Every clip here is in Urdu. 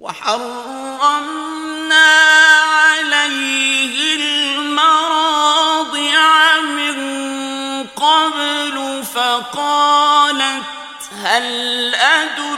وحرمنا عليه المراضع من قبل فقالت هل أدل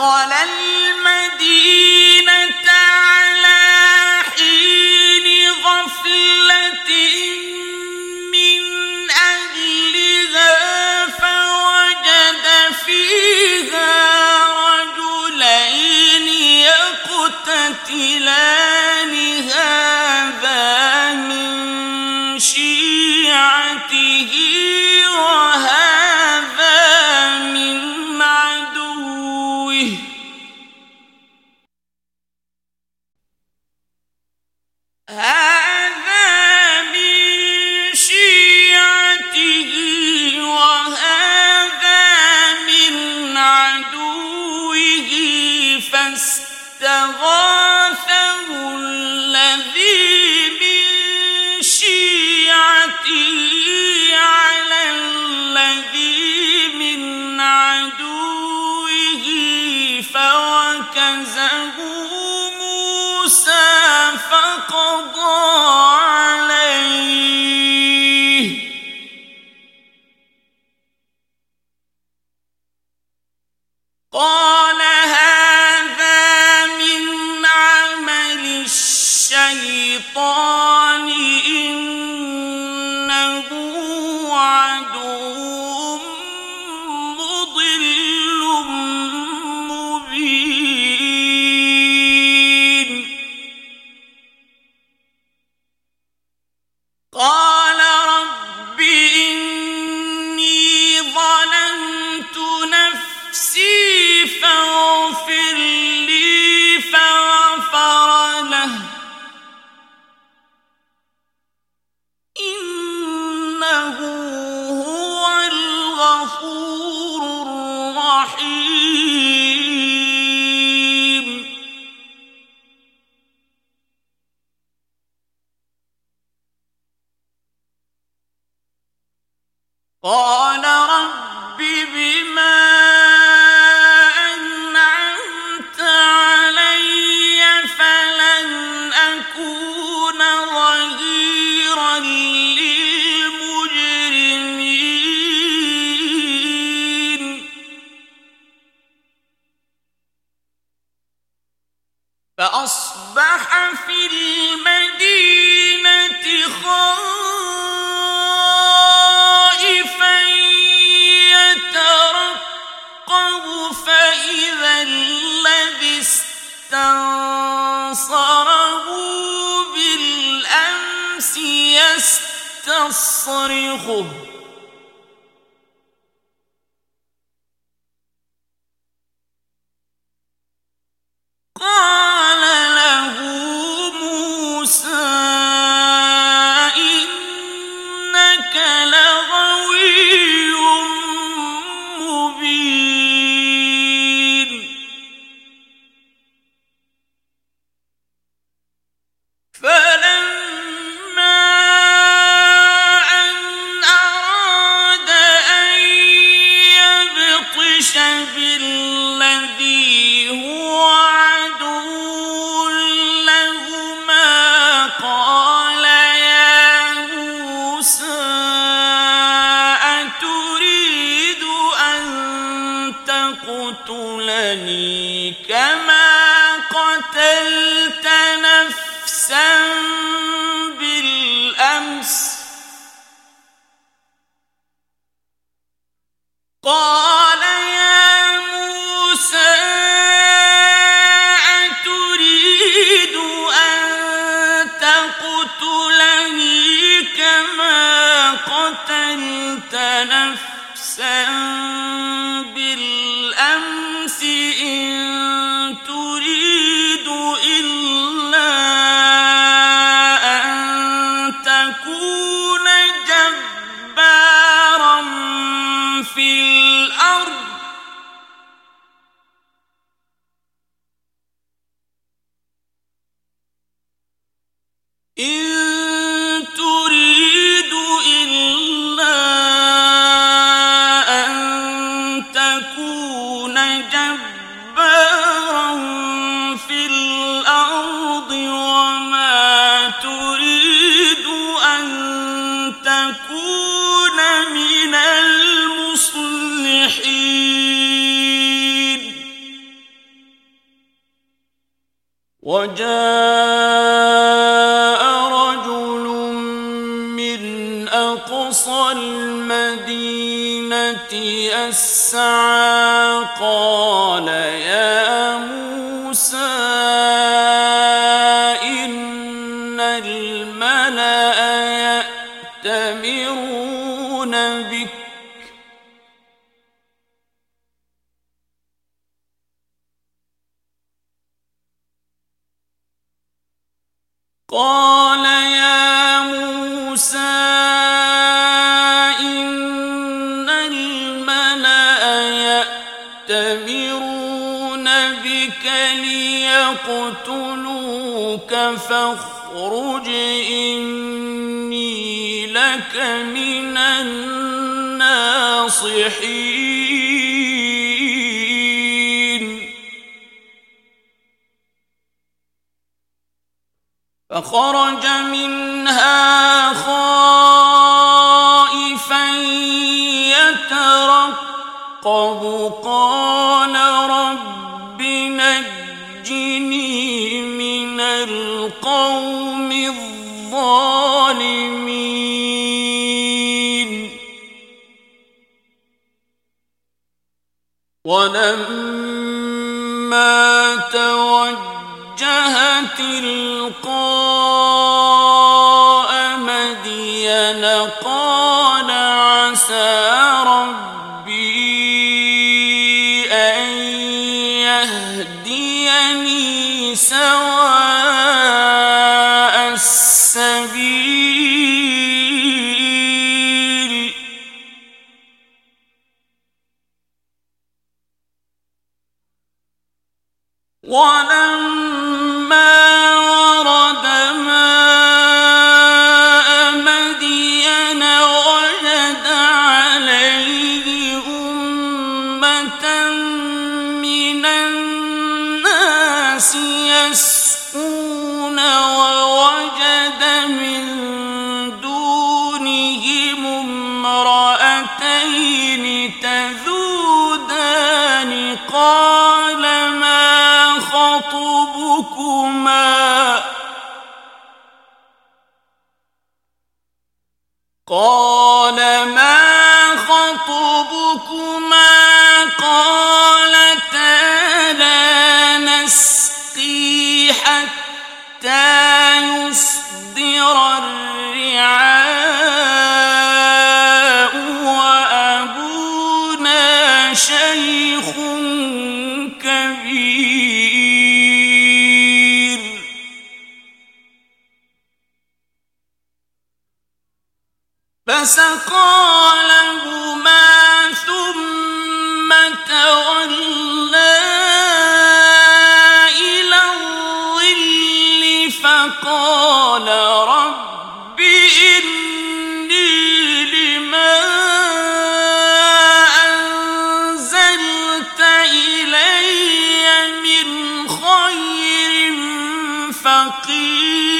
خلق يستصرخه. تقتلني كما قتلت نفسا بالأمس قال يا موسى أتريد أن تقتلني كما قتلت نفسا وجاء رجل من أقصى المدينة يسعى قال يا قال يا موسى إن الملأ يأتمرون بك ليقتلوك فاخرج إني لك من الناصحين فخرج منها خائفا يترقب قال رب نجني من القوم الظالمين. ولما توجه تلقاء لقال عسى ربي أن يهديني سواء السبيل قال ما خطبكما قال فسقى لهما ثم تولى إلى الظل فقال رب إني لما أنزلت إلي من خير فقير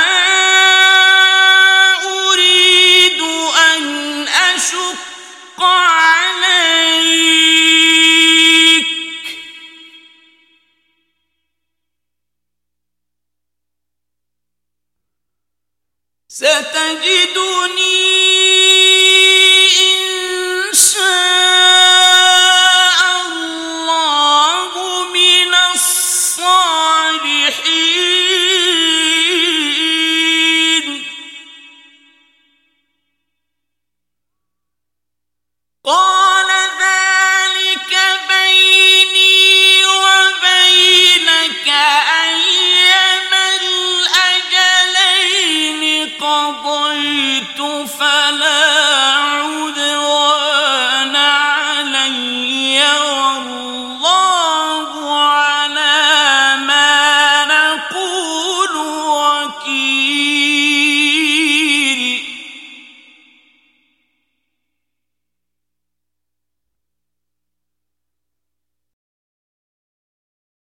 قضيت فلا